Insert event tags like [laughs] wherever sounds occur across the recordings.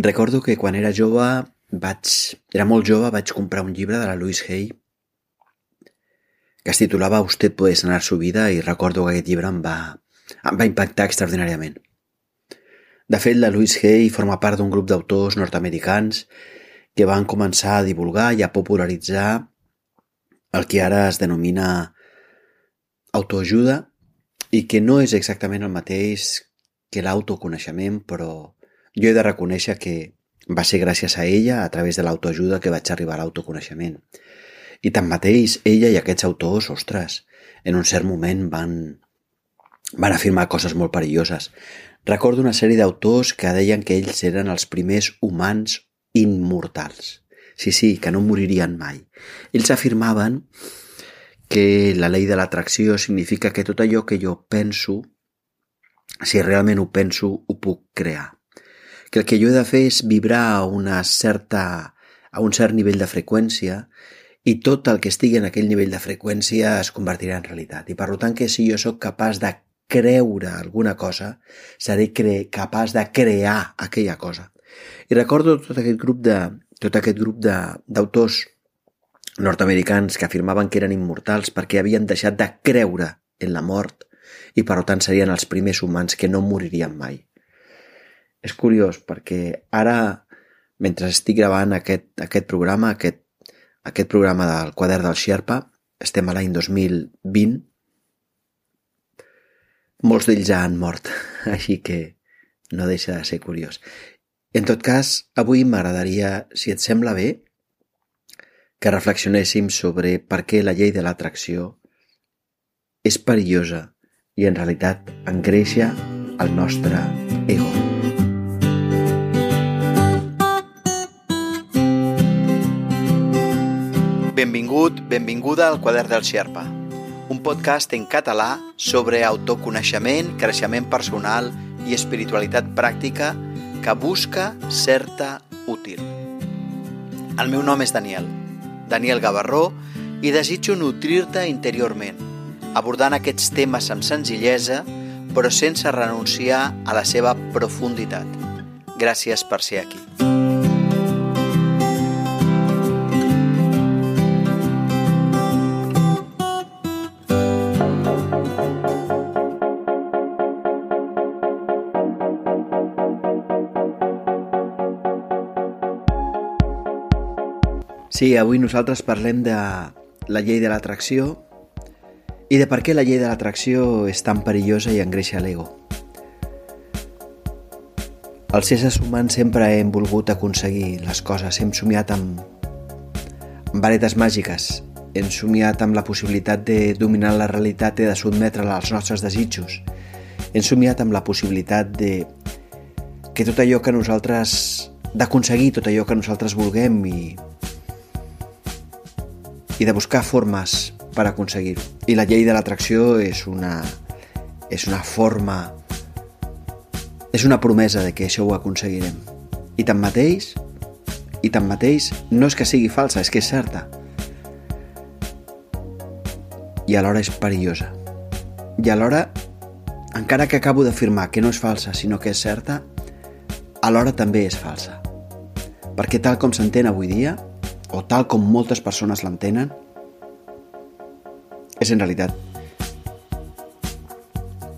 Recordo que quan era jove, vaig, era molt jove, vaig comprar un llibre de la Louise Hay que es titulava Usted puede sanar su vida i recordo que aquest llibre em va, em va impactar extraordinàriament. De fet, la Louise Hay forma part d'un grup d'autors nord-americans que van començar a divulgar i a popularitzar el que ara es denomina autoajuda i que no és exactament el mateix que l'autoconeixement, però jo he de reconèixer que va ser gràcies a ella, a través de l'autoajuda, que vaig arribar a l'autoconeixement. I tanmateix, ella i aquests autors, ostres, en un cert moment van, van afirmar coses molt perilloses. Recordo una sèrie d'autors que deien que ells eren els primers humans immortals. Sí, sí, que no moririen mai. Ells afirmaven que la llei de l'atracció significa que tot allò que jo penso, si realment ho penso, ho puc crear que el que jo he de fer és vibrar a una certa, a un cert nivell de freqüència i tot el que estigui en aquell nivell de freqüència es convertirà en realitat. I per tant que si jo sóc capaç de creure alguna cosa, seré cre capaç de crear aquella cosa. I recordo tot aquest grup de tot aquest grup d'autors nord-americans que afirmaven que eren immortals perquè havien deixat de creure en la mort i per tant serien els primers humans que no moririen mai. És curiós perquè ara, mentre estic gravant aquest, aquest programa, aquest, aquest programa del quadern del Xerpa, estem a l'any 2020, molts d'ells ja han mort, [laughs] així que no deixa de ser curiós. En tot cas, avui m'agradaria, si et sembla bé, que reflexionéssim sobre per què la llei de l'atracció és perillosa i en realitat engreixa el nostre ego. Benvingut, benvinguda al Quadern del Xerpa, un podcast en català sobre autoconeixement, creixement personal i espiritualitat pràctica que busca certa útil. El meu nom és Daniel, Daniel Gavarró, i desitjo nutrir-te interiorment, abordant aquests temes amb senzillesa, però sense renunciar a la seva profunditat. Gràcies per ser aquí. Sí, avui nosaltres parlem de la llei de l'atracció i de per què la llei de l'atracció és tan perillosa i engreixa l'ego. Els éssers humans sempre hem volgut aconseguir les coses, hem somiat amb, amb varetes màgiques, hem somiat amb la possibilitat de dominar la realitat i de sotmetre-la als nostres desitjos, hem somiat amb la possibilitat de que tot allò que nosaltres d'aconseguir tot allò que nosaltres vulguem i i de buscar formes per aconseguir-ho. I la llei de l'atracció és una, és una forma, és una promesa de que això ho aconseguirem. I tanmateix, i tanmateix, no és que sigui falsa, és que és certa. I alhora és perillosa. I alhora, encara que acabo d'afirmar que no és falsa, sinó que és certa, alhora també és falsa. Perquè tal com s'entén avui dia, o tal com moltes persones l'entenen, és en realitat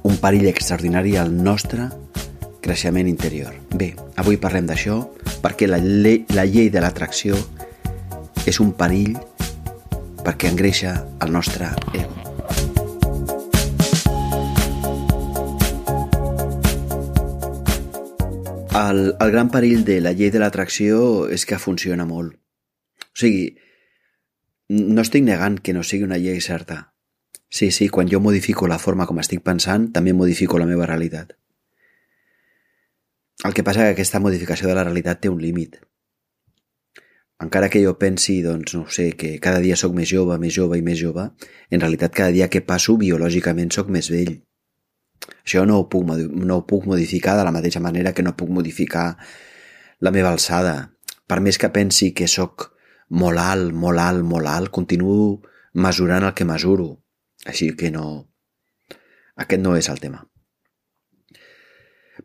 un perill extraordinari al nostre creixement interior. Bé, avui parlem d'això perquè la, llei, la llei de l'atracció és un perill perquè engreixa el nostre ego. El, el gran perill de la llei de l'atracció és que funciona molt. O sigui, no estic negant que no sigui una llei certa. Sí, sí, quan jo modifico la forma com estic pensant, també modifico la meva realitat. El que passa és que aquesta modificació de la realitat té un límit. Encara que jo pensi, doncs, no sé, que cada dia sóc més jove, més jove i més jove, en realitat cada dia que passo biològicament sóc més vell. Això no ho puc, no ho puc modificar de la mateixa manera que no puc modificar la meva alçada. Per més que pensi que sóc molt alt, molt alt, molt alt, continuo mesurant el que mesuro. Així que no... Aquest no és el tema.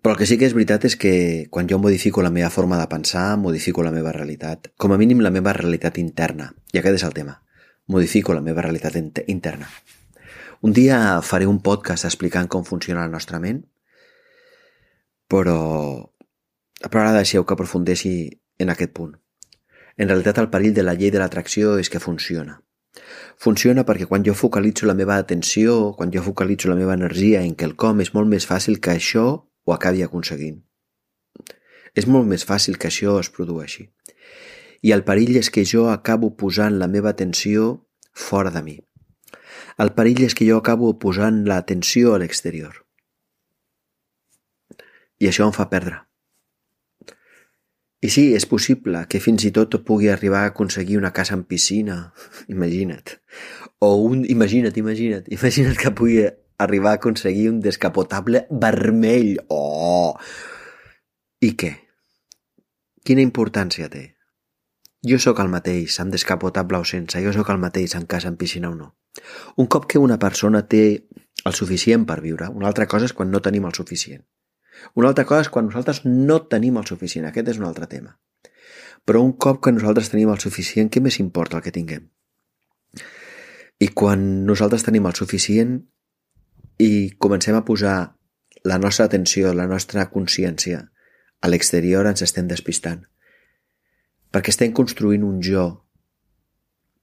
Però el que sí que és veritat és que quan jo modifico la meva forma de pensar, modifico la meva realitat. Com a mínim la meva realitat interna. I aquest és el tema. Modifico la meva realitat interna. Un dia faré un podcast explicant com funciona la nostra ment, però, però ara deixeu que aprofundeixi en aquest punt. En realitat el perill de la llei de l'atracció és que funciona. Funciona perquè quan jo focalitzo la meva atenció, quan jo focalitzo la meva energia en quelcom, és molt més fàcil que això ho acabi aconseguint. És molt més fàcil que això es produeixi. I el perill és que jo acabo posant la meva atenció fora de mi. El perill és que jo acabo posant l'atenció a l'exterior. I això em fa perdre. I sí, és possible que fins i tot pugui arribar a aconseguir una casa amb piscina, [laughs] imagina't. O un, imagina't, imagina't, imagina't que pugui arribar a aconseguir un descapotable vermell. Oh! I què? Quina importància té? Jo sóc el mateix, amb descapotable o sense, jo sóc el mateix en casa amb piscina o no. Un cop que una persona té el suficient per viure, una altra cosa és quan no tenim el suficient. Una altra cosa és quan nosaltres no tenim el suficient. Aquest és un altre tema. Però un cop que nosaltres tenim el suficient, què més importa el que tinguem? I quan nosaltres tenim el suficient i comencem a posar la nostra atenció, la nostra consciència a l'exterior, ens estem despistant. Perquè estem construint un jo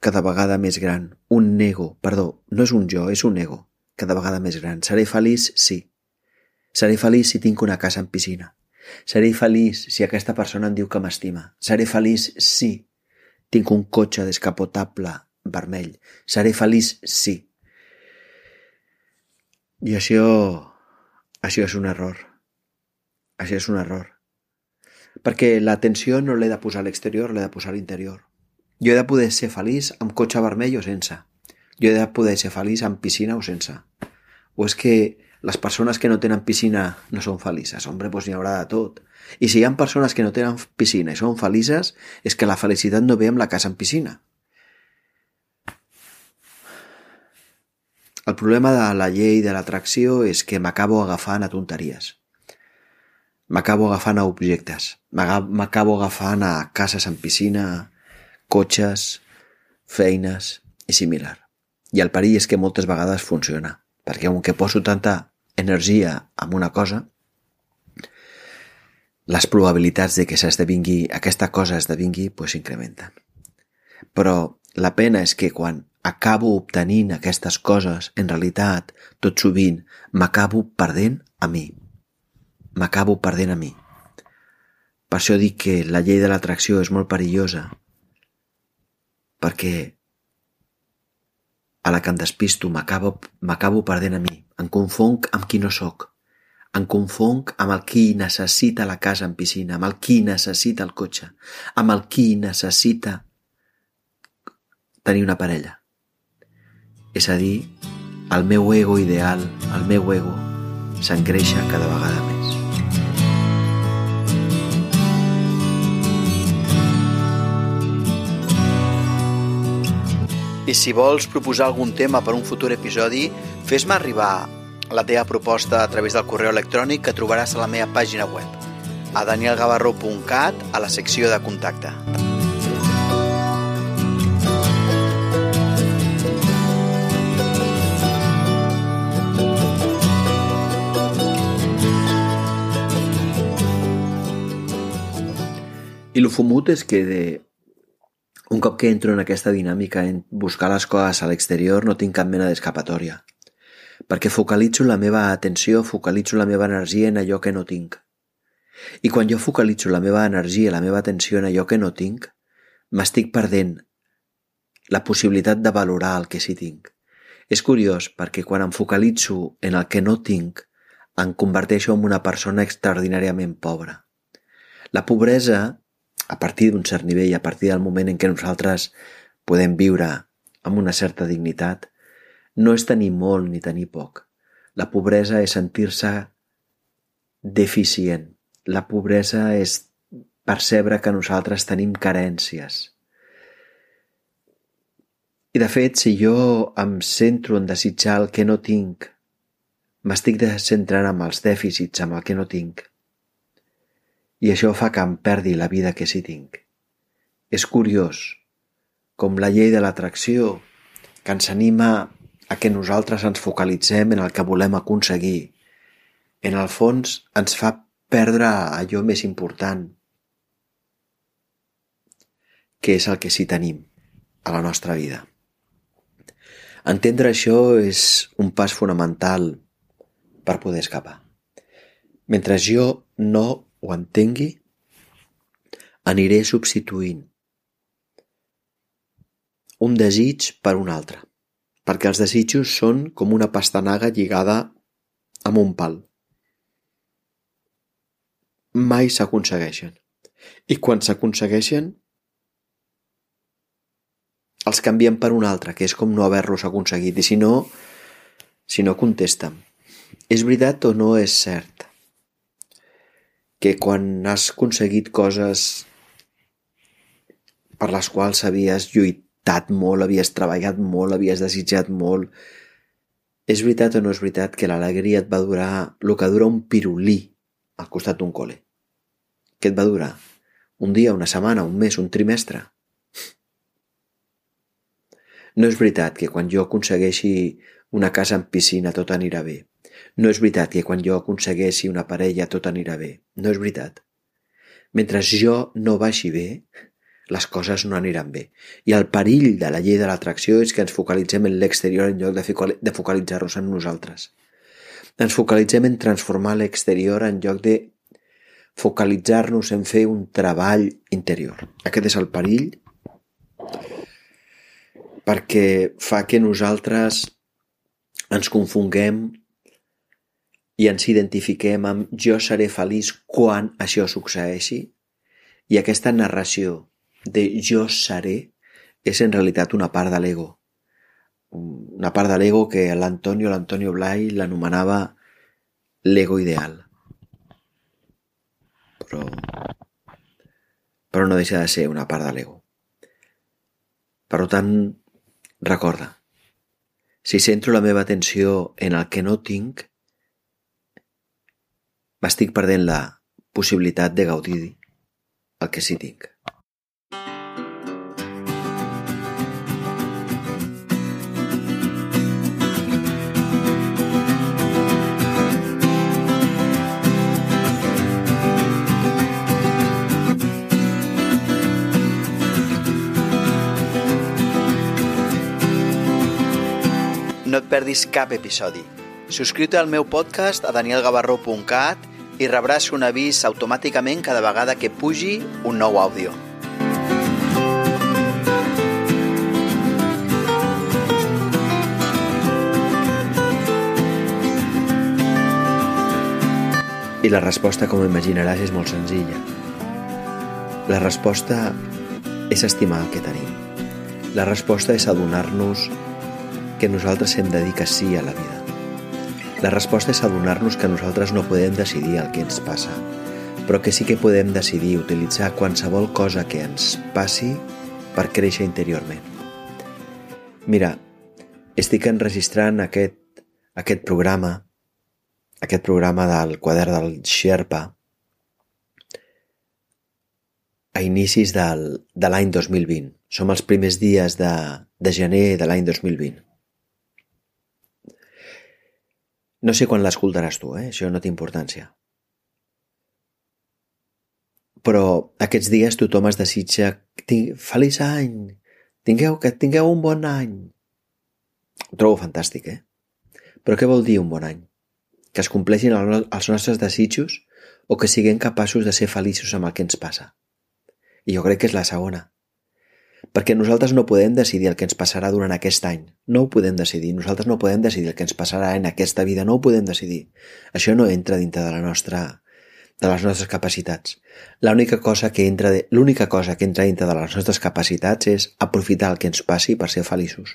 cada vegada més gran, un ego, perdó, no és un jo, és un ego, cada vegada més gran. Seré feliç? Sí. Seré feliç si tinc una casa amb piscina. Seré feliç si aquesta persona em diu que m'estima. Seré feliç si tinc un cotxe descapotable vermell. Seré feliç si. I això... Això és un error. Això és un error. Perquè l'atenció no l'he de posar a l'exterior, l'he de posar a l'interior. Jo he de poder ser feliç amb cotxe vermell o sense. Jo he de poder ser feliç amb piscina o sense. O és que les persones que no tenen piscina no són felices. Hombre, doncs n'hi haurà de tot. I si hi ha persones que no tenen piscina i són felices, és que la felicitat no ve amb la casa en piscina. El problema de la llei de l'atracció és que m'acabo agafant a tonteries. M'acabo agafant a objectes. M'acabo agafant a cases amb piscina, cotxes, feines i similar. I el perill és que moltes vegades funciona. Perquè aunque poso tanta energia amb una cosa, les probabilitats de que s'esdevingui, aquesta cosa esdevingui, pues s'incrementen. Però la pena és que quan acabo obtenint aquestes coses, en realitat, tot sovint, m'acabo perdent a mi. M'acabo perdent a mi. Per això dic que la llei de l'atracció és molt perillosa, perquè a la que em despisto m'acabo perdent a mi, em confonc amb qui no sóc, em confonc amb el qui necessita la casa amb piscina, amb el qui necessita el cotxe, amb el qui necessita tenir una parella. És a dir, el meu ego ideal, el meu ego, s'engreixa cada vegada més. I si vols proposar algun tema per un futur episodi, fes-me arribar la teva proposta a través del correu electrònic que trobaràs a la meva pàgina web, a danielgavarro.cat, a la secció de contacte. I lo fumut és que de, un cop que entro en aquesta dinàmica en buscar les coses a l'exterior no tinc cap mena d'escapatòria, perquè focalitzo la meva atenció, focalitzo la meva energia en allò que no tinc. I quan jo focalitzo la meva energia, la meva atenció en allò que no tinc, m'estic perdent la possibilitat de valorar el que sí tinc. És curiós perquè quan em focalitzo en el que no tinc, em converteixo en una persona extraordinàriament pobra. La pobresa a partir d'un cert nivell, a partir del moment en què nosaltres podem viure amb una certa dignitat, no és tenir molt ni tenir poc. La pobresa és sentir-se deficient. La pobresa és percebre que nosaltres tenim carències. I de fet, si jo em centro en desitjar el que no tinc, m'estic centrant amb els dèficits, amb el que no tinc. I això fa que em perdi la vida que sí tinc. És curiós, com la llei de l'atracció, que ens anima a que nosaltres ens focalitzem en el que volem aconseguir. En el fons ens fa perdre allò més important, que és el que sí tenim a la nostra vida. Entendre això és un pas fonamental per poder escapar. Mentre jo no ho entengui, aniré substituint un desig per un altre, perquè els desitjos són com una pastanaga lligada amb un pal. Mai s'aconsegueixen. I quan s'aconsegueixen, els canvien per un altre, que és com no haver-los aconseguit. I si no, si no contesta'm. És veritat o no és cert que quan has aconseguit coses per les quals havies lluitat molt, havies treballat molt, havies desitjat molt, és veritat o no és veritat que l'alegria et va durar el que dura un pirulí al costat d'un col·le? Què et va durar? Un dia, una setmana, un mes, un trimestre? No és veritat que quan jo aconsegueixi una casa amb piscina tot anirà bé. No és veritat que quan jo aconsegueixi una parella tot anirà bé. No és veritat. Mentre jo no vagi bé, les coses no aniran bé. I el perill de la llei de l'atracció és que ens focalitzem en l'exterior en lloc de focalitzar-nos en nosaltres. Ens focalitzem en transformar l'exterior en lloc de focalitzar-nos en fer un treball interior. Aquest és el perill perquè fa que nosaltres ens confonguem i ens identifiquem amb jo seré feliç quan això succeeixi i aquesta narració de jo seré és en realitat una part de l'ego. Una part de l'ego que l'Antonio, l'Antonio Blai l'anomenava l'ego ideal. Però, però no deixa de ser una part de l'ego. Per tant, Recorda, si centro la meva atenció en el que no tinc, m'estic perdent la possibilitat de gaudir el que sí tinc. no et perdis cap episodi. Subscriu-te al meu podcast a danielgavarró.cat i rebràs un avís automàticament cada vegada que pugi un nou àudio. I la resposta, com imaginaràs, és molt senzilla. La resposta és estimar el que tenim. La resposta és adonar-nos que nosaltres hem de dir que sí a la vida. La resposta és adonar-nos que nosaltres no podem decidir el que ens passa, però que sí que podem decidir utilitzar qualsevol cosa que ens passi per créixer interiorment. Mira, estic enregistrant aquest, aquest programa, aquest programa del quadern del Sherpa, a inicis del, de l'any 2020. Som els primers dies de, de gener de l'any 2020. No sé quan l'escoltaràs tu, eh? això no té importància. Però aquests dies tothom es desitja feliç any, tingueu, que tingueu un bon any. Ho trobo fantàstic, eh? Però què vol dir un bon any? Que es compleixin els nostres desitjos o que siguem capaços de ser feliços amb el que ens passa? I jo crec que és la segona perquè nosaltres no podem decidir el que ens passarà durant aquest any. No ho podem decidir. Nosaltres no podem decidir el que ens passarà en aquesta vida. No ho podem decidir. Això no entra dintre de la nostra de les nostres capacitats. L'única cosa que entra de, l'única cosa que entra dintre de les nostres capacitats és aprofitar el que ens passi per ser feliços.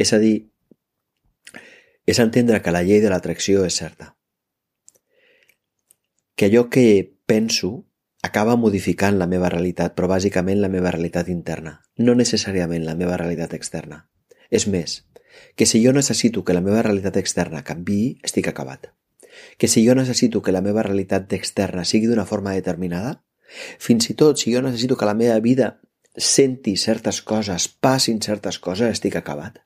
És a dir, és entendre que la llei de l'atracció és certa. Que allò que penso acaba modificant la meva realitat, però bàsicament la meva realitat interna, no necessàriament la meva realitat externa. És més, que si jo necessito que la meva realitat externa canvi, estic acabat. Que si jo necessito que la meva realitat externa sigui d'una forma determinada, fins i tot si jo necessito que la meva vida senti certes coses, passin certes coses, estic acabat.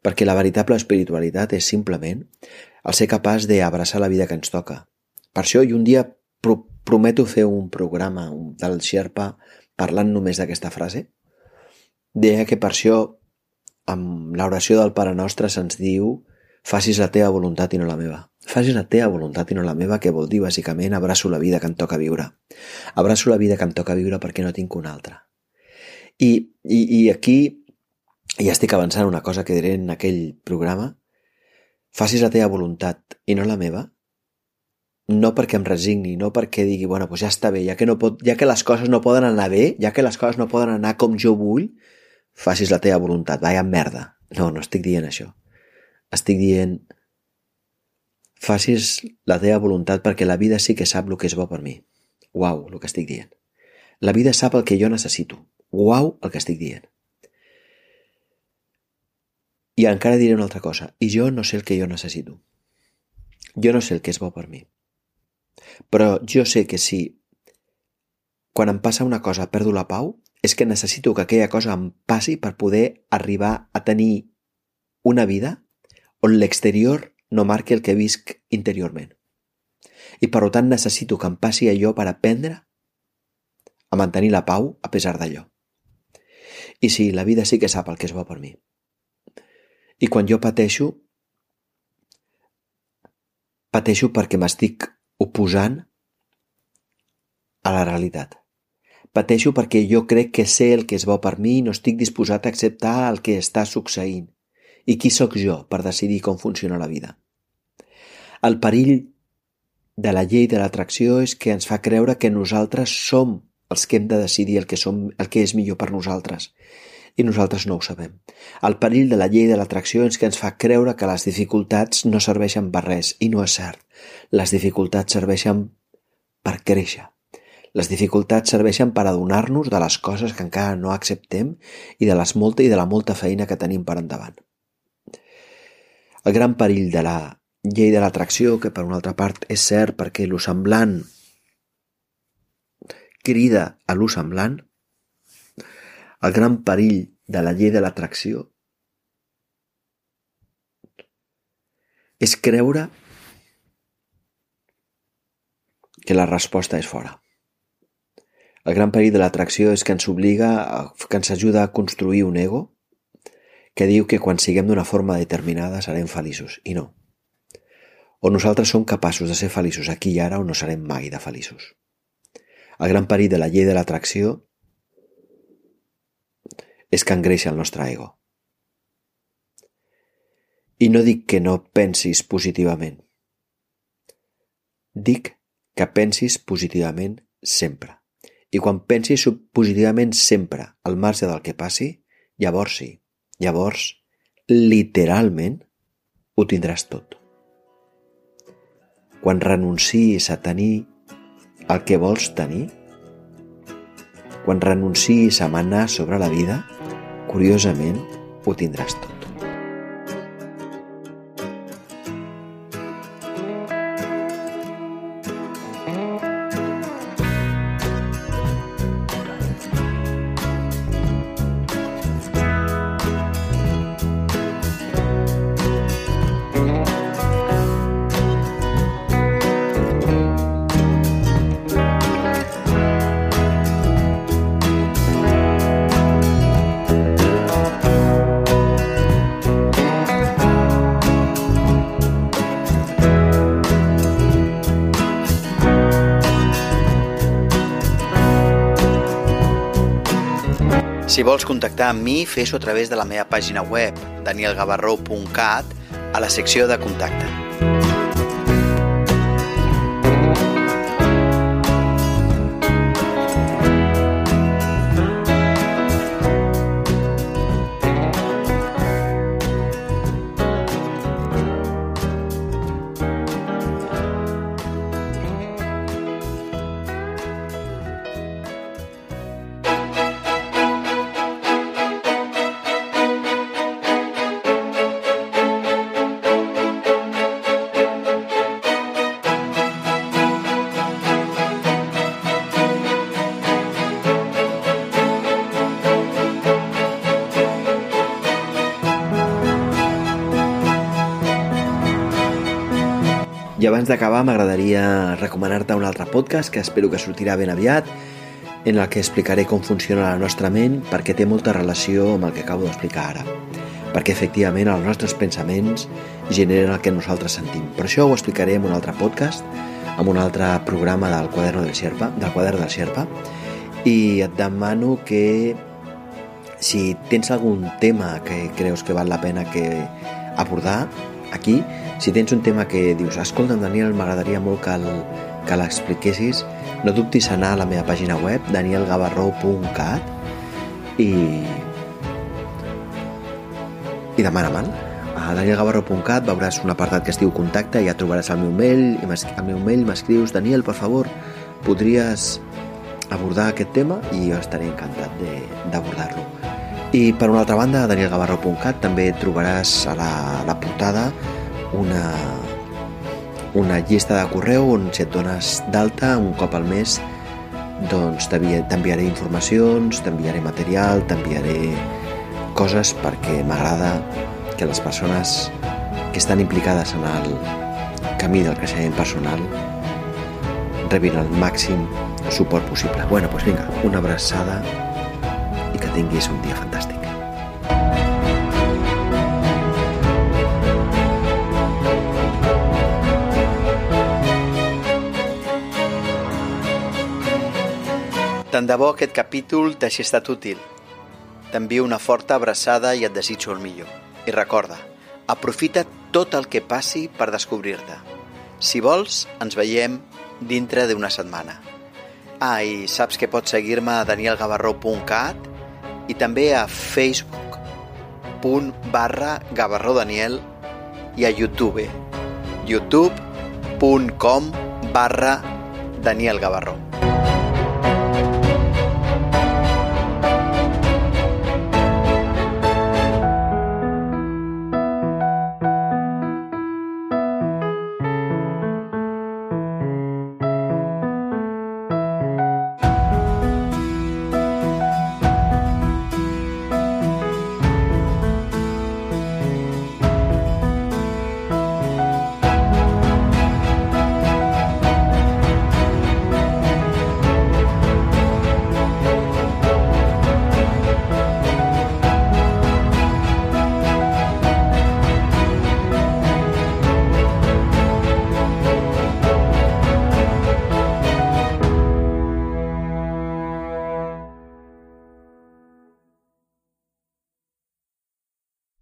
Perquè la veritable espiritualitat és simplement el ser capaç d'abraçar la vida que ens toca. Per això, i un dia pro prometo fer un programa del Sherpa parlant només d'aquesta frase, deia que per això amb l'oració del Pare Nostre se'ns diu facis la teva voluntat i no la meva. Facis la teva voluntat i no la meva, que vol dir bàsicament abraço la vida que em toca viure. Abraço la vida que em toca viure perquè no tinc una altra. I, i, i aquí ja estic avançant una cosa que diré en aquell programa. Facis la teva voluntat i no la meva, no perquè em resigni, no perquè digui, bueno, doncs ja està bé, ja que, no pot, ja que les coses no poden anar bé, ja que les coses no poden anar com jo vull, facis la teva voluntat, vaya merda. No, no estic dient això. Estic dient, facis la teva voluntat perquè la vida sí que sap el que és bo per mi. Uau, el que estic dient. La vida sap el que jo necessito. Uau, el que estic dient. I encara diré una altra cosa. I jo no sé el que jo necessito. Jo no sé el que és bo per mi. Però jo sé que si quan em passa una cosa perdo la pau, és que necessito que aquella cosa em passi per poder arribar a tenir una vida on l'exterior no marqui el que visc interiorment. I per tant necessito que em passi allò per aprendre a mantenir la pau a pesar d'allò. I sí, la vida sí que sap el que és bo per mi. I quan jo pateixo, pateixo perquè m'estic oposant a la realitat. Pateixo perquè jo crec que sé el que és bo per mi i no estic disposat a acceptar el que està succeint. I qui sóc jo per decidir com funciona la vida? El perill de la llei de l'atracció és que ens fa creure que nosaltres som els que hem de decidir el que, som, el que és millor per nosaltres i nosaltres no ho sabem. El perill de la llei de l'atracció és que ens fa creure que les dificultats no serveixen per res, i no és cert. Les dificultats serveixen per créixer. Les dificultats serveixen per adonar-nos de les coses que encara no acceptem i de les molta i de la molta feina que tenim per endavant. El gran perill de la llei de l'atracció, que per una altra part és cert perquè lo semblant crida a lo semblant, el gran perill de la llei de l'atracció és creure que la resposta és fora. El gran perill de l'atracció és que ens obliga, que ens ajuda a construir un ego que diu que quan siguem d'una forma determinada serem feliços, i no. O nosaltres som capaços de ser feliços aquí i ara o no serem mai de feliços. El gran perill de la llei de l'atracció és que engreixa el nostre ego. I no dic que no pensis positivament. Dic que pensis positivament sempre. I quan pensis positivament sempre al marge del que passi, llavors sí. Llavors, literalment, ho tindràs tot. Quan renuncis a tenir el que vols tenir, quan renuncis a manar sobre la vida, curiosament ho tindràs tot. Si vols contactar amb mi, fes-ho a través de la meva pàgina web, danielgavarró.cat, a la secció de contacte. Abans d'acabar m'agradaria recomanar-te un altre podcast que espero que sortirà ben aviat, en el que explicaré com funciona la nostra ment perquè té molta relació amb el que acabo d'explicar ara. Perquè efectivament els nostres pensaments generen el que nosaltres sentim. Per això ho explicaré en un altre podcast, en un altre programa del quaderno del Xerpa, del quadern del Xerpa, i et demano que si tens algun tema que creus que val la pena que abordar aquí, si tens un tema que dius, escolta, Daniel, m'agradaria molt que l'expliquessis, no dubtis a anar a la meva pàgina web, danielgavarró.cat i i demana-me'l. A danielgavarro.cat veuràs un apartat que es diu contacte i ja trobaràs el meu mail i al meu mail m'escrius Daniel, per favor, podries abordar aquest tema i jo estaré encantat d'abordar-lo. I per una altra banda, a danielgavarro.cat també trobaràs a la, a la portada una, una llista de correu on si et dones d'alta un cop al mes doncs t'enviaré informacions, t'enviaré material, t'enviaré coses perquè m'agrada que les persones que estan implicades en el camí del creixement personal rebin el màxim suport possible. Bueno, doncs vinga, una abraçada tinguis un dia fantàstic. Tant de bo aquest capítol t'hagi estat útil. T'envio una forta abraçada i et desitjo el millor. I recorda, aprofita tot el que passi per descobrir-te. Si vols, ens veiem dintre d'una setmana. Ah, i saps que pots seguir-me a danielgavarró.cat i també a facebook.com barra gavarrodaniel i a youtube youtube.com barra danielgavarró